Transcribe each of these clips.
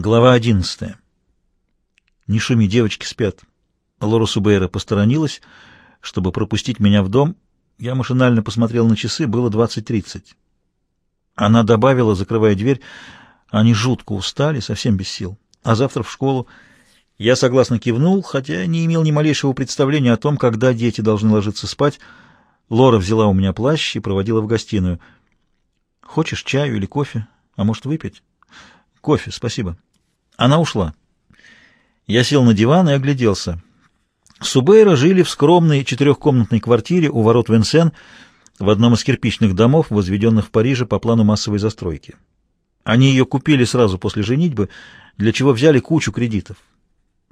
Глава одиннадцатая. «Не шуми, девочки спят». Лора Субейра посторонилась, чтобы пропустить меня в дом. Я машинально посмотрел на часы, было двадцать тридцать. Она добавила, закрывая дверь, они жутко устали, совсем без сил. А завтра в школу. Я согласно кивнул, хотя не имел ни малейшего представления о том, когда дети должны ложиться спать. Лора взяла у меня плащ и проводила в гостиную. «Хочешь чаю или кофе? А может, выпить?» «Кофе, спасибо». Она ушла. Я сел на диван и огляделся. Субейра жили в скромной четырехкомнатной квартире у ворот Венсен в одном из кирпичных домов, возведенных в Париже по плану массовой застройки. Они ее купили сразу после женитьбы, для чего взяли кучу кредитов.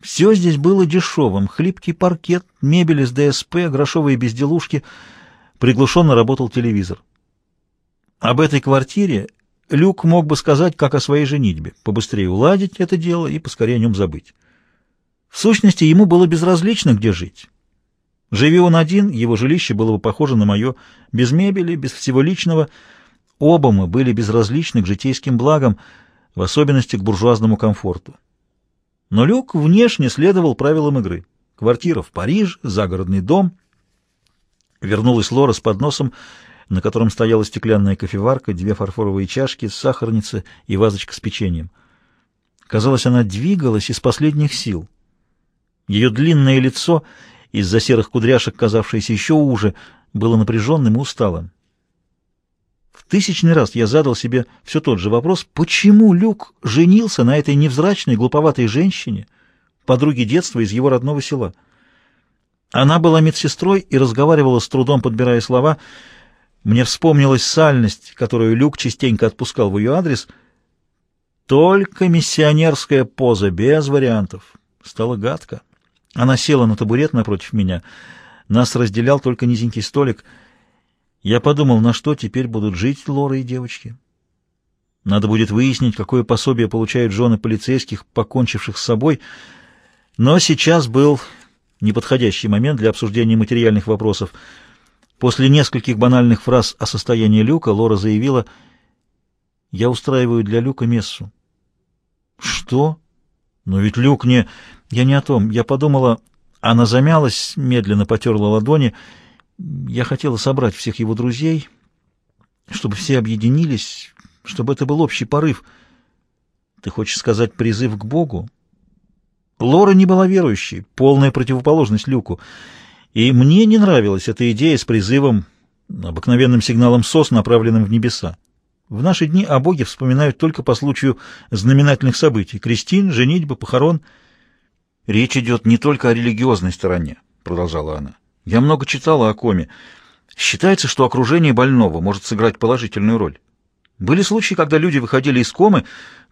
Все здесь было дешевым. Хлипкий паркет, мебель из ДСП, грошовые безделушки. Приглушенно работал телевизор. Об этой квартире Люк мог бы сказать, как о своей женитьбе, побыстрее уладить это дело и поскорее о нем забыть. В сущности, ему было безразлично, где жить. Живи он один, его жилище было бы похоже на мое, без мебели, без всего личного. Оба мы были безразличны к житейским благам, в особенности к буржуазному комфорту. Но Люк внешне следовал правилам игры. Квартира в Париж, загородный дом. Вернулась Лора с подносом, на котором стояла стеклянная кофеварка, две фарфоровые чашки, сахарница и вазочка с печеньем. Казалось, она двигалась из последних сил. Ее длинное лицо, из-за серых кудряшек казавшееся еще уже, было напряженным и усталым. В тысячный раз я задал себе все тот же вопрос, почему Люк женился на этой невзрачной, глуповатой женщине, подруге детства из его родного села. Она была медсестрой и разговаривала с трудом, подбирая слова — мне вспомнилась сальность, которую Люк частенько отпускал в ее адрес. Только миссионерская поза, без вариантов. Стало гадко. Она села на табурет напротив меня. Нас разделял только низенький столик. Я подумал, на что теперь будут жить Лора и девочки. Надо будет выяснить, какое пособие получают жены полицейских, покончивших с собой. Но сейчас был неподходящий момент для обсуждения материальных вопросов — После нескольких банальных фраз о состоянии Люка Лора заявила, «Я устраиваю для Люка мессу». «Что? Но ведь Люк не...» «Я не о том. Я подумала...» Она замялась, медленно потерла ладони. «Я хотела собрать всех его друзей, чтобы все объединились, чтобы это был общий порыв. Ты хочешь сказать призыв к Богу?» Лора не была верующей, полная противоположность Люку. И мне не нравилась эта идея с призывом, обыкновенным сигналом СОС, направленным в небеса. В наши дни о Боге вспоминают только по случаю знаменательных событий — крестин, женитьбы, похорон. «Речь идет не только о религиозной стороне», — продолжала она. «Я много читала о коме. Считается, что окружение больного может сыграть положительную роль. Были случаи, когда люди выходили из комы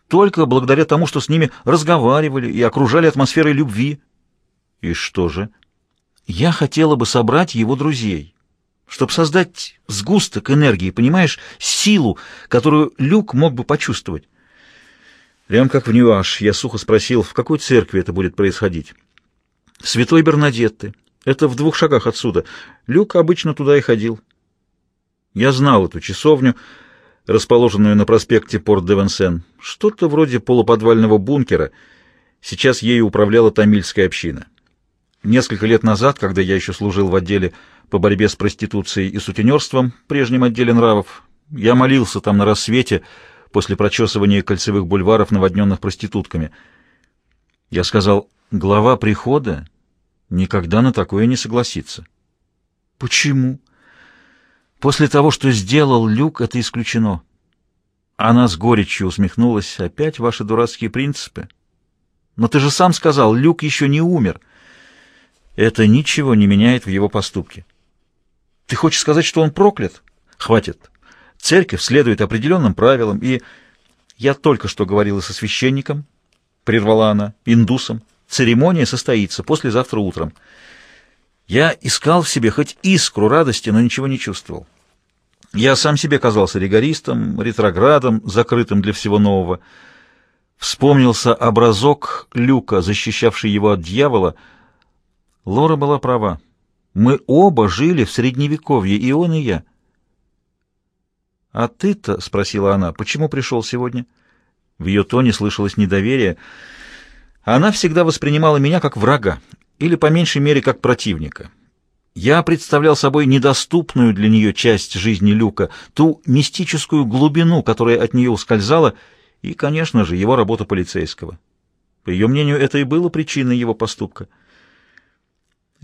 только благодаря тому, что с ними разговаривали и окружали атмосферой любви». «И что же?» Я хотела бы собрать его друзей, чтобы создать сгусток энергии, понимаешь, силу, которую Люк мог бы почувствовать. Прям как в Ньюаш, я сухо спросил, в какой церкви это будет происходить. Святой Бернадетты. Это в двух шагах отсюда. Люк обычно туда и ходил. Я знал эту часовню, расположенную на проспекте Порт-де-Венсен. Что-то вроде полуподвального бункера. Сейчас ею управляла тамильская община. Несколько лет назад, когда я еще служил в отделе по борьбе с проституцией и сутенерством, прежнем отделе нравов, я молился там на рассвете после прочесывания кольцевых бульваров, наводненных проститутками. Я сказал, глава прихода никогда на такое не согласится. Почему? После того, что сделал Люк, это исключено. Она с горечью усмехнулась. Опять ваши дурацкие принципы. Но ты же сам сказал, Люк еще не умер. — это ничего не меняет в его поступке. Ты хочешь сказать, что он проклят? Хватит. Церковь следует определенным правилам, и... Я только что говорила со священником, прервала она, индусом. Церемония состоится послезавтра утром. Я искал в себе хоть искру радости, но ничего не чувствовал. Я сам себе казался ригористом, ретроградом, закрытым для всего нового. Вспомнился образок Люка, защищавший его от дьявола — Лора была права. Мы оба жили в Средневековье, и он, и я. «А ты-то, — спросила она, — почему пришел сегодня?» В ее тоне слышалось недоверие. Она всегда воспринимала меня как врага, или, по меньшей мере, как противника. Я представлял собой недоступную для нее часть жизни Люка, ту мистическую глубину, которая от нее ускользала, и, конечно же, его работа полицейского. По ее мнению, это и было причиной его поступка.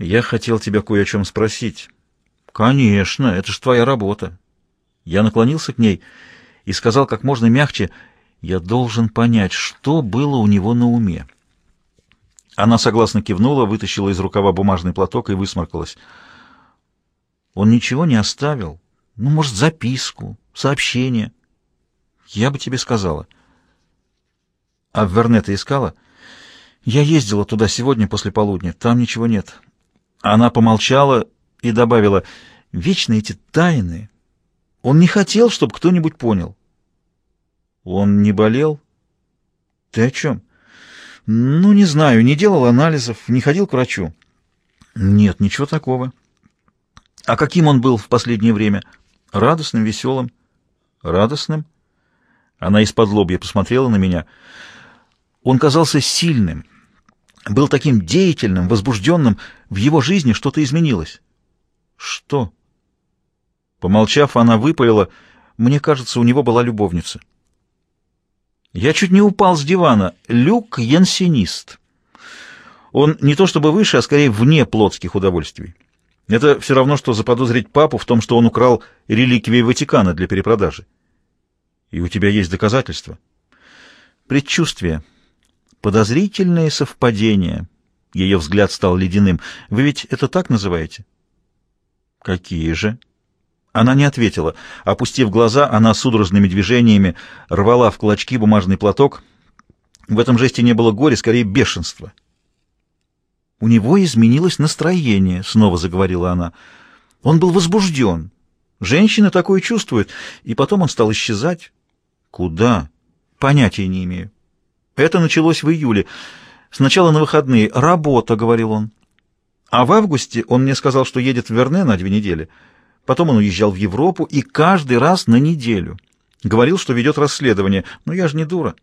«Я хотел тебя кое о чем спросить». «Конечно, это же твоя работа». Я наклонился к ней и сказал как можно мягче, «Я должен понять, что было у него на уме». Она согласно кивнула, вытащила из рукава бумажный платок и высморкалась. Он ничего не оставил. Ну, может, записку, сообщение. Я бы тебе сказала. А в Верне ты искала? Я ездила туда сегодня после полудня. Там ничего нет. Она помолчала и добавила, вечно эти тайны. Он не хотел, чтобы кто-нибудь понял. Он не болел? Ты о чем? Ну, не знаю, не делал анализов, не ходил к врачу. Нет, ничего такого. А каким он был в последнее время? Радостным, веселым. Радостным? Она из-под лобья посмотрела на меня. Он казался сильным, был таким деятельным, возбужденным. В его жизни что-то изменилось. Что? Помолчав, она выпалила. Мне кажется, у него была любовница. Я чуть не упал с дивана. Люк — янсенист. Он не то чтобы выше, а скорее вне плотских удовольствий. Это все равно, что заподозрить папу в том, что он украл реликвии Ватикана для перепродажи. И у тебя есть доказательства? Предчувствие. Подозрительные совпадения. Ее взгляд стал ледяным. Вы ведь это так называете? Какие же? Она не ответила. Опустив глаза, она судорожными движениями рвала в клочки бумажный платок. В этом жесте не было горя, скорее бешенства. «У него изменилось настроение», — снова заговорила она. «Он был возбужден. Женщины такое чувствуют. И потом он стал исчезать». «Куда?» «Понятия не имею». Это началось в июле. Сначала на выходные. «Работа», — говорил он. А в августе он мне сказал, что едет в Верне на две недели. Потом он уезжал в Европу и каждый раз на неделю. Говорил, что ведет расследование. Но я же не дура.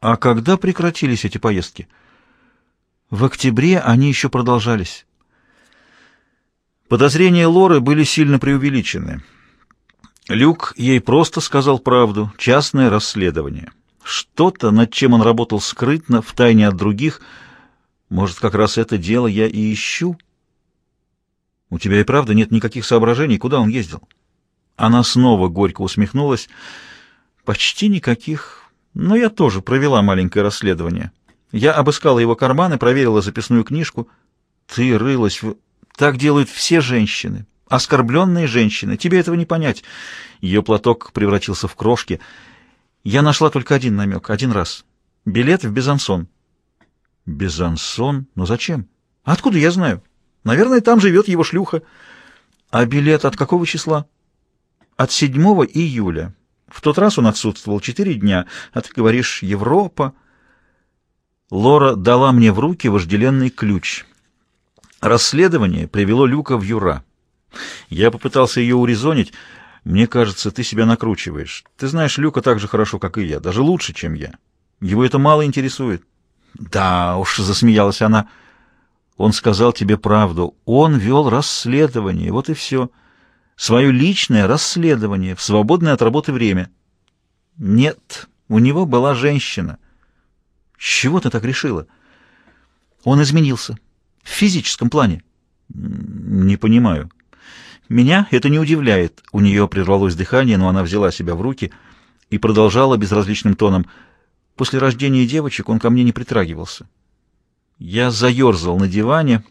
А когда прекратились эти поездки? В октябре они еще продолжались. Подозрения Лоры были сильно преувеличены. Люк ей просто сказал правду. Частное расследование. Что-то, над чем он работал скрытно, втайне от других. Может, как раз это дело я и ищу? У тебя и правда нет никаких соображений, куда он ездил? Она снова горько усмехнулась. Почти никаких. Но я тоже провела маленькое расследование. Я обыскала его карманы, проверила записную книжку. Ты рылась в... Так делают все женщины. Оскорбленные женщины. Тебе этого не понять. Ее платок превратился в крошки. Я нашла только один намек, один раз. Билет в Безансон. Безансон? Но зачем? Откуда я знаю? Наверное, там живет его шлюха. А билет от какого числа? От 7 июля. В тот раз он отсутствовал четыре дня. А ты говоришь «Европа». Лора дала мне в руки вожделенный ключ. Расследование привело Люка в Юра. Я попытался ее урезонить. Мне кажется, ты себя накручиваешь. Ты знаешь Люка так же хорошо, как и я, даже лучше, чем я. Его это мало интересует. Да уж, засмеялась она. Он сказал тебе правду. Он вел расследование, вот и все. Свое личное расследование в свободное от работы время. Нет, у него была женщина. Чего ты так решила? Он изменился. В физическом плане. Не понимаю. Меня это не удивляет. У нее прервалось дыхание, но она взяла себя в руки и продолжала безразличным тоном. После рождения девочек он ко мне не притрагивался. Я заерзал на диване.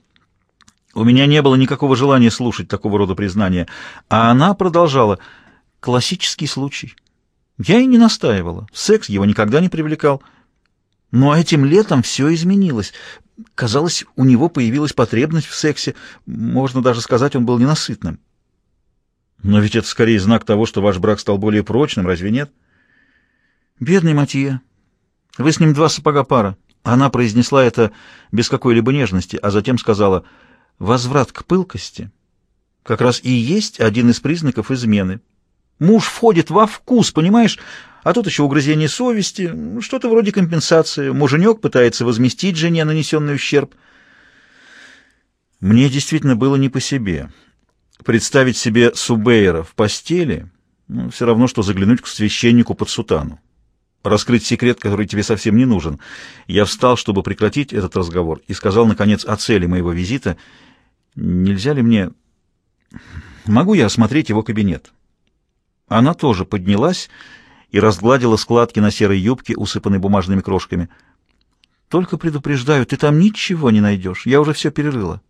У меня не было никакого желания слушать такого рода признания, а она продолжала. Классический случай. Я и не настаивала. Секс его никогда не привлекал. Но этим летом все изменилось. Казалось, у него появилась потребность в сексе. Можно даже сказать, он был ненасытным. Но ведь это скорее знак того, что ваш брак стал более прочным, разве нет? Бедный Матье. Вы с ним два сапога пара. Она произнесла это без какой-либо нежности, а затем сказала «возврат к пылкости» как раз и есть один из признаков измены. Муж входит во вкус, понимаешь? А тут еще угрызение совести, что-то вроде компенсации. Муженек пытается возместить жене нанесенный ущерб. Мне действительно было не по себе. Представить себе Субейра в постели ну, все равно, что заглянуть к священнику под сутану. Раскрыть секрет, который тебе совсем не нужен. Я встал, чтобы прекратить этот разговор, и сказал, наконец, о цели моего визита. Нельзя ли мне... Могу я осмотреть его кабинет? Она тоже поднялась и разгладила складки на серой юбке, усыпанной бумажными крошками. «Только предупреждаю, ты там ничего не найдешь. Я уже все перерыла».